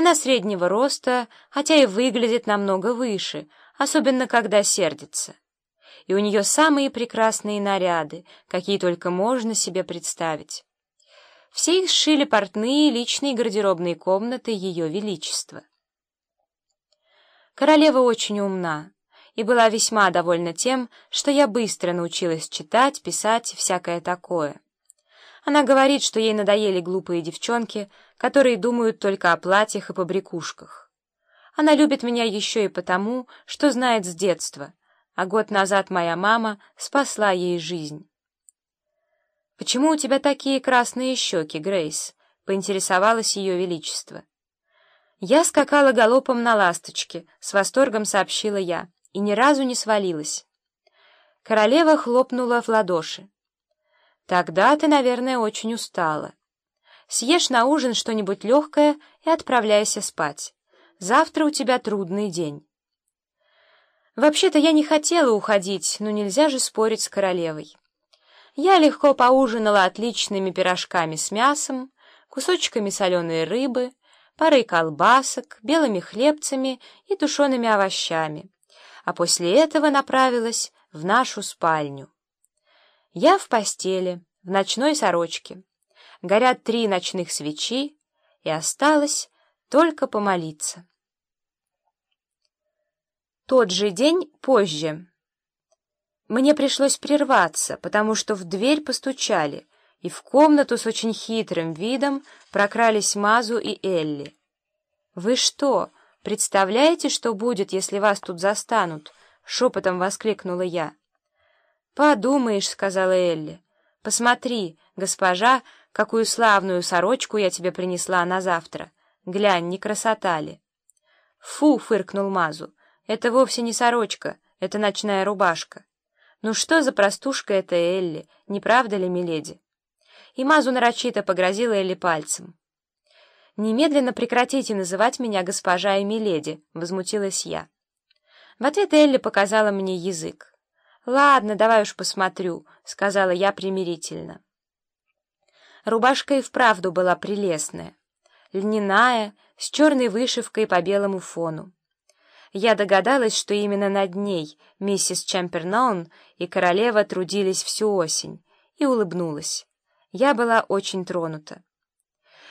Она среднего роста, хотя и выглядит намного выше, особенно когда сердится. И у нее самые прекрасные наряды, какие только можно себе представить. Все их сшили портные личные гардеробные комнаты Ее Величества. Королева очень умна и была весьма довольна тем, что я быстро научилась читать, писать всякое такое. Она говорит, что ей надоели глупые девчонки, которые думают только о платьях и побрякушках. Она любит меня еще и потому, что знает с детства, а год назад моя мама спасла ей жизнь. «Почему у тебя такие красные щеки, Грейс?» — поинтересовалась ее величество. «Я скакала галопом на ласточке», — с восторгом сообщила я, и ни разу не свалилась. Королева хлопнула в ладоши. Тогда ты, наверное, очень устала. Съешь на ужин что-нибудь легкое и отправляйся спать. Завтра у тебя трудный день. Вообще-то я не хотела уходить, но нельзя же спорить с королевой. Я легко поужинала отличными пирожками с мясом, кусочками соленой рыбы, парой колбасок, белыми хлебцами и тушеными овощами, а после этого направилась в нашу спальню. Я в постели, в ночной сорочке. Горят три ночных свечи, и осталось только помолиться. Тот же день позже. Мне пришлось прерваться, потому что в дверь постучали, и в комнату с очень хитрым видом прокрались Мазу и Элли. «Вы что, представляете, что будет, если вас тут застанут?» — шепотом воскликнула я. «Подумаешь», — сказала Элли. «Посмотри, госпожа, какую славную сорочку я тебе принесла на завтра. Глянь, не красота ли?» «Фу!» — фыркнул Мазу. «Это вовсе не сорочка, это ночная рубашка». «Ну что за простушка это Элли, не правда ли, миледи?» И Мазу нарочито погрозила Элли пальцем. «Немедленно прекратите называть меня госпожа и миледи», — возмутилась я. В ответ Элли показала мне язык. «Ладно, давай уж посмотрю», — сказала я примирительно. Рубашка и вправду была прелестная, льняная, с черной вышивкой по белому фону. Я догадалась, что именно над ней миссис Чемпернаун и королева трудились всю осень, и улыбнулась. Я была очень тронута.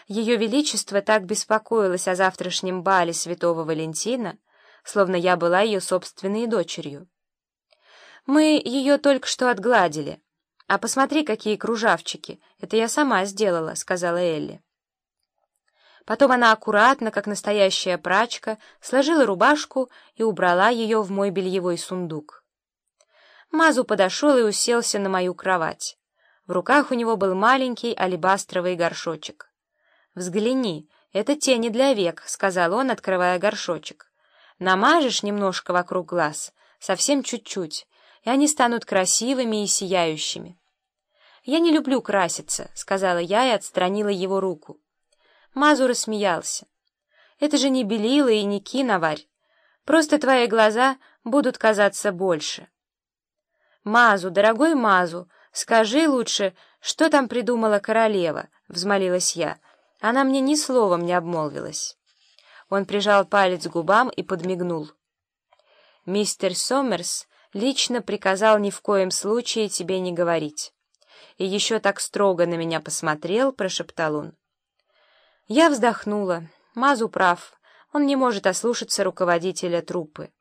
Ее Величество так беспокоилось о завтрашнем бале Святого Валентина, словно я была ее собственной дочерью. Мы ее только что отгладили. А посмотри, какие кружавчики. Это я сама сделала, — сказала Элли. Потом она аккуратно, как настоящая прачка, сложила рубашку и убрала ее в мой бельевой сундук. Мазу подошел и уселся на мою кровать. В руках у него был маленький алебастровый горшочек. «Взгляни, это тени для век», — сказал он, открывая горшочек. «Намажешь немножко вокруг глаз, совсем чуть-чуть, и они станут красивыми и сияющими. «Я не люблю краситься», — сказала я и отстранила его руку. Мазу рассмеялся. «Это же не белила и не киноварь. Просто твои глаза будут казаться больше». «Мазу, дорогой Мазу, скажи лучше, что там придумала королева?» — взмолилась я. Она мне ни словом не обмолвилась. Он прижал палец к губам и подмигнул. «Мистер Сомерс лично приказал ни в коем случае тебе не говорить. И еще так строго на меня посмотрел, прошептал он. Я вздохнула. Мазу прав. Он не может ослушаться руководителя труппы.